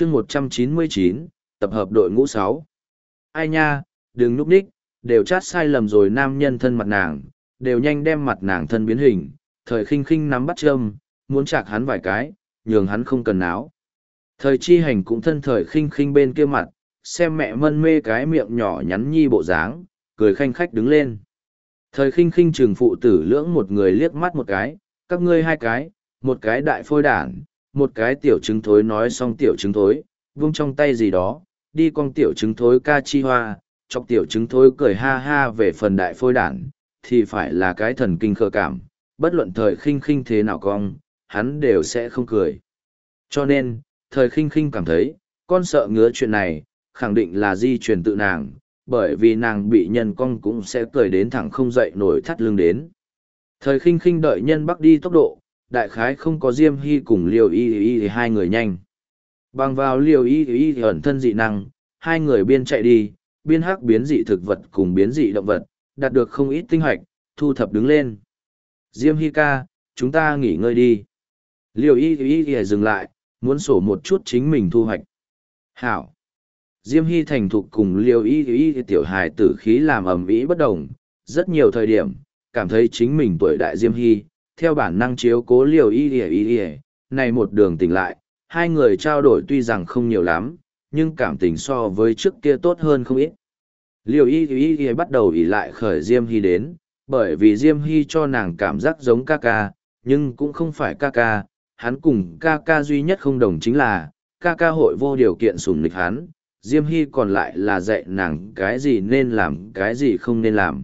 chương một trăm chín mươi chín, tập hợp đội ngũ sáu. Ai nha, đừng núp đích đều chát sai lầm rồi nam nhân thân mặt nàng, đều nhanh đem mặt nàng thân biến hình, thời khinh khinh nắm bắt châm, muốn chạc hắn vài cái, nhường hắn không cần áo thời chi hành cũng thân thời khinh khinh bên kia mặt, xem mẹ mân mê cái miệng nhỏ nhắn nhi bộ dáng, cười khanh khách đứng lên. Thời khinh khinh trường phụ tử lưỡng một người liếc mắt một cái, các ngươi hai cái, một cái đại phôi đản một cái tiểu trứng thối nói xong tiểu trứng thối, vung trong tay gì đó, đi con tiểu trứng thối ca chi hoa, chọc tiểu trứng thối cười ha ha về phần đại phôi đản, thì phải là cái thần kinh khờ cảm, bất luận thời khinh khinh thế nào cong, hắn đều sẽ không cười. Cho nên, thời khinh khinh cảm thấy, con sợ ngứa chuyện này, khẳng định là di truyền tự nàng, bởi vì nàng bị nhân cong cũng sẽ cười đến thẳng không dậy nổi thắt lưng đến. Thời khinh khinh đợi nhân bắc đi tốc độ đại khái không có diêm hy cùng liều y y thì hai người nhanh. Bằng vào liều y y thì ẩn thân dị năng, hai người biên chạy đi, biên hắc biến dị thực vật cùng biến dị động vật, đạt được không ít tinh hoạch, thu thập đứng lên. Diêm hy ca, chúng ta nghỉ ngơi đi. Liều y y y dừng lại, muốn sổ một chút chính mình thu hoạch. Hảo. Diêm hy thành thục cùng liều y y tiểu hài tử khí làm ầm ĩ bất đồng, rất nhiều thời điểm, cảm thấy chính mình tuổi đại diêm hy theo bản năng chiếu cố liều y ỉa y ỉa này một đường tỉnh lại, hai người trao đổi tuy rằng không nhiều lắm, nhưng cảm tình so với trước kia tốt hơn không ít. Liều y y y bắt đầu ỉ lại khởi diêm hy đến, bởi vì diêm hy cho nàng cảm giác giống ca ca, nhưng cũng không phải ca ca. Hắn cùng ca ca duy nhất không đồng chính là, ca ca hội vô điều kiện sùng nịch hắn. Diêm hy còn lại là dạy nàng cái gì nên làm, cái gì không nên làm.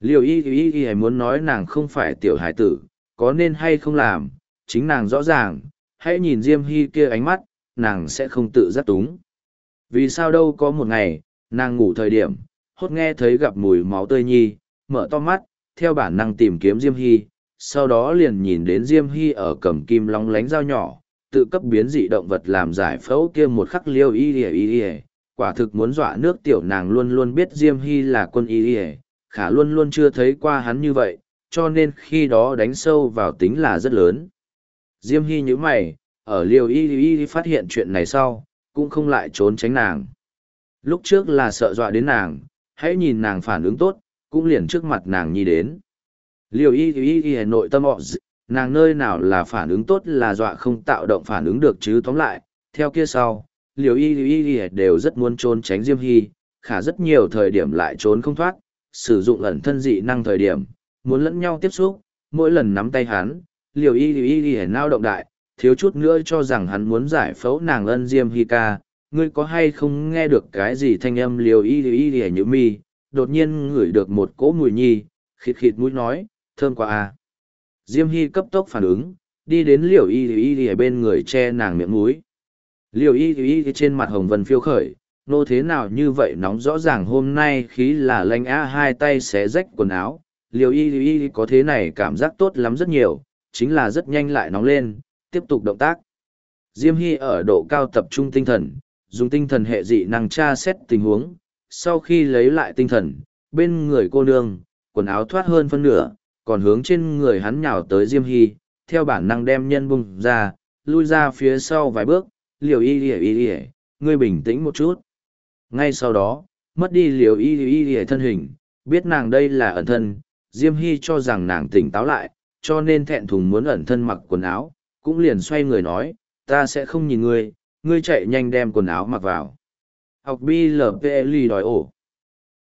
Liều y y y muốn nói nàng không phải tiểu hải tử có nên hay không làm, chính nàng rõ ràng, hãy nhìn Diêm Hy kia ánh mắt, nàng sẽ không tự giác túng. Vì sao đâu có một ngày, nàng ngủ thời điểm, hốt nghe thấy gặp mùi máu tươi nhi, mở to mắt, theo bản năng tìm kiếm Diêm Hy, sau đó liền nhìn đến Diêm Hy ở cầm kim long lánh dao nhỏ, tự cấp biến dị động vật làm giải phẫu kia một khắc liêu y y y y, quả thực muốn dọa nước tiểu nàng luôn luôn biết Diêm Hy là quân y y, khả luôn luôn chưa thấy qua hắn như vậy, cho nên khi đó đánh sâu vào tính là rất lớn. Diêm Hy như mày, ở liều y y phát hiện chuyện này sau, cũng không lại trốn tránh nàng. Lúc trước là sợ dọa đến nàng, hãy nhìn nàng phản ứng tốt, cũng liền trước mặt nàng nhi đến. Liều y y y nội tâm họ nàng nơi nào là phản ứng tốt là dọa không tạo động phản ứng được chứ tóm lại, theo kia sau, liều y y y đều rất muốn trốn tránh Diêm Hy, khả rất nhiều thời điểm lại trốn không thoát, sử dụng ẩn thân dị năng thời điểm, muốn lẫn nhau tiếp xúc, mỗi lần nắm tay hắn, liều y liều y liều nao động đại, thiếu chút nữa cho rằng hắn muốn giải phẫu nàng ân diêm hi ca, ngươi có hay không nghe được cái gì thanh âm liều y y liều như mi, đột nhiên ngửi được một cỗ mùi nhi, khịt khịt mũi nói, thơm quá à. Diêm Hy cấp tốc phản ứng, đi đến liều y y liều bên người che nàng miệng mũi. Liều y liều y trên mặt hồng vân phiêu khởi, nô thế nào như vậy nóng rõ ràng hôm nay khí là lanh á hai tay xé rách quần áo, liều y liều y có thế này cảm giác tốt lắm rất nhiều, chính là rất nhanh lại nóng lên, tiếp tục động tác. Diêm Hy ở độ cao tập trung tinh thần, dùng tinh thần hệ dị năng tra xét tình huống, sau khi lấy lại tinh thần, bên người cô nương, quần áo thoát hơn phân nửa, còn hướng trên người hắn nhào tới Diêm Hy, theo bản năng đem nhân bung ra, lui ra phía sau vài bước, liều y liều y liều, ngươi bình tĩnh một chút. Ngay sau đó, mất đi liều y y y thân hình, biết nàng đây là ẩn thân, Diêm Hy cho rằng nàng tỉnh táo lại, cho nên thẹn thùng muốn ẩn thân mặc quần áo, cũng liền xoay người nói, ta sẽ không nhìn ngươi, ngươi chạy nhanh đem quần áo mặc vào. Học BLPL đòi ổ.